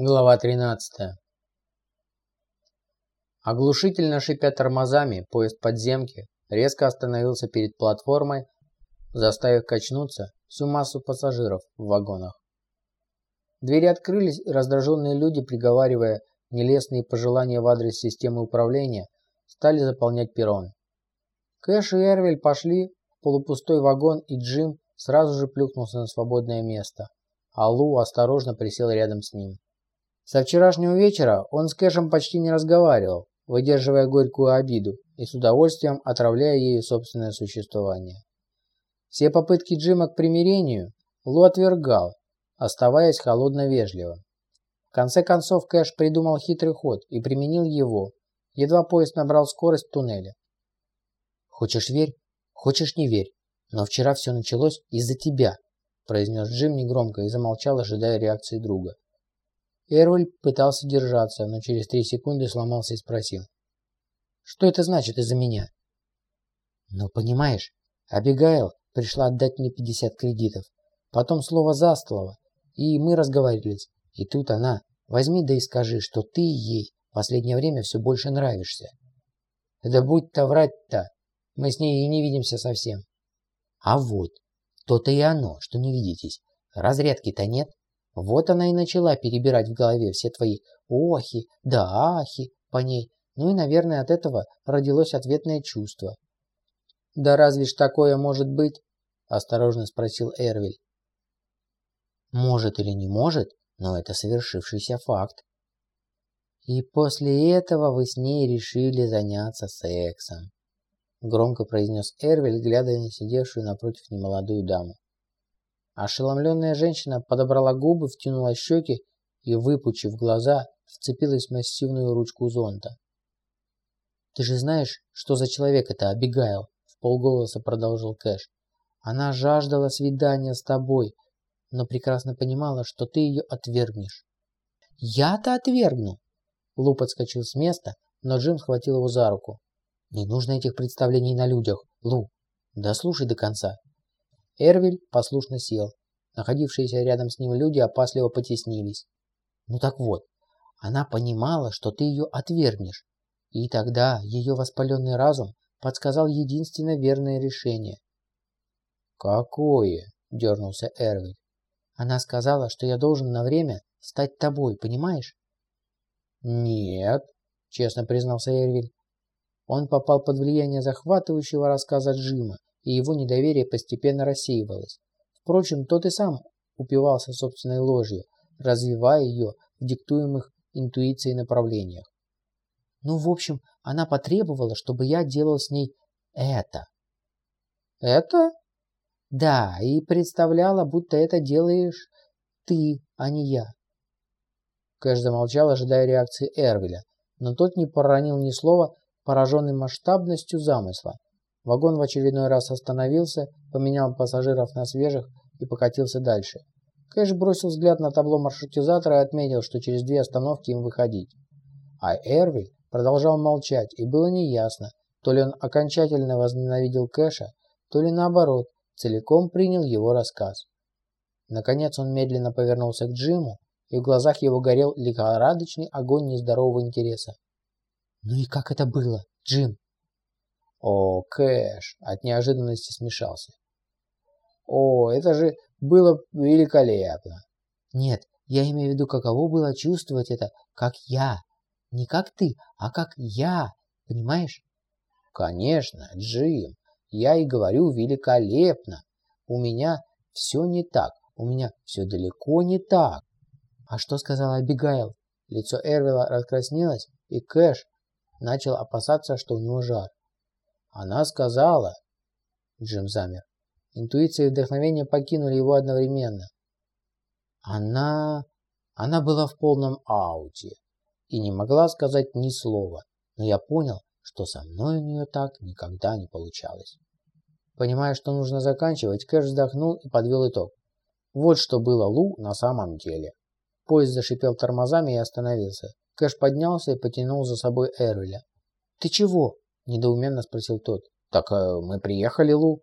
Глава 13. Оглушительно шипя тормозами, поезд подземки резко остановился перед платформой, заставив качнуться всю массу пассажиров в вагонах. Двери открылись, и раздраженные люди, приговаривая нелестные пожелания в адрес системы управления, стали заполнять перрон. Кэш и Эрвель пошли в полупустой вагон, и Джим сразу же плюхнулся на свободное место, а Лу осторожно присел рядом с ним. Со вчерашнего вечера он с Кэшем почти не разговаривал, выдерживая горькую обиду и с удовольствием отравляя ею собственное существование. Все попытки Джима к примирению Лу отвергал, оставаясь холодно вежливым. В конце концов Кэш придумал хитрый ход и применил его, едва поезд набрал скорость в туннеле. «Хочешь верь, хочешь не верь, но вчера все началось из-за тебя», произнес Джим негромко и замолчал, ожидая реакции друга. Эрвель пытался держаться, но через три секунды сломался и спросил. «Что это значит из-за меня?» «Ну, понимаешь, Абигайл пришла отдать мне 50 кредитов. Потом слово за слово, и мы разговаривались. И тут она, возьми да и скажи, что ты ей в последнее время все больше нравишься. Да будь-то врать-то, мы с ней и не видимся совсем. А вот, то-то и оно, что не видитесь. Разрядки-то нет. Вот она и начала перебирать в голове все твои охи, да ахи по ней. Ну и, наверное, от этого родилось ответное чувство. «Да разве ж такое может быть?» – осторожно спросил Эрвиль. «Может или не может, но это совершившийся факт. И после этого вы с ней решили заняться сексом», – громко произнес Эрвиль, глядя на сидевшую напротив немолодую даму. Ошеломленная женщина подобрала губы, втянула щеки и, выпучив глаза, вцепилась в массивную ручку зонта. «Ты же знаешь, что за человек это Абигайл?» — в полголоса продолжил Кэш. «Она жаждала свидания с тобой, но прекрасно понимала, что ты ее отвергнешь». «Я-то отвергну!» Лу подскочил с места, но Джим схватил его за руку. «Не нужно этих представлений на людях, Лу. Дослушай до конца. Эрвиль послушно сел. Находившиеся рядом с ним люди опасливо потеснились. Ну так вот, она понимала, что ты ее отвергнешь. И тогда ее воспаленный разум подсказал единственно верное решение. «Какое?» – дернулся Эрвиль. «Она сказала, что я должен на время стать тобой, понимаешь?» «Нет», – честно признался Эрвиль. Он попал под влияние захватывающего рассказа Джима и его недоверие постепенно рассеивалось. Впрочем, тот и сам упивался собственной ложью, развивая ее в диктуемых интуицией направлениях. Ну, в общем, она потребовала, чтобы я делал с ней это. Это? Да, и представляла, будто это делаешь ты, а не я. Кэш замолчал, ожидая реакции Эрвеля, но тот не проронил ни слова, пораженный масштабностью замысла. Вагон в очередной раз остановился, поменял пассажиров на свежих и покатился дальше. Кэш бросил взгляд на табло маршрутизатора и отметил, что через две остановки им выходить. А Эрвиль продолжал молчать, и было неясно, то ли он окончательно возненавидел Кэша, то ли наоборот, целиком принял его рассказ. Наконец он медленно повернулся к Джиму, и в глазах его горел лихорадочный огонь нездорового интереса. «Ну и как это было, Джим?» О, Кэш от неожиданности смешался. О, это же было великолепно. Нет, я имею в виду, каково было чувствовать это, как я. Не как ты, а как я. Понимаешь? Конечно, Джим. Я и говорю великолепно. У меня все не так. У меня все далеко не так. А что сказала Абигайл? Лицо Эрвила раскраснелось, и Кэш начал опасаться, что у него жар. Она сказала... Джим замер. Интуиция и вдохновение покинули его одновременно. Она... Она была в полном ауте и не могла сказать ни слова, но я понял, что со мной у нее так никогда не получалось. Понимая, что нужно заканчивать, Кэш вздохнул и подвел итог. Вот что было Лу на самом деле. Поезд зашипел тормозами и остановился. Кэш поднялся и потянул за собой Эрвеля. «Ты чего?» Недоуменно спросил тот. Так э, мы приехали, Лу.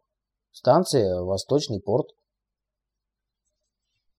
Станция Восточный порт.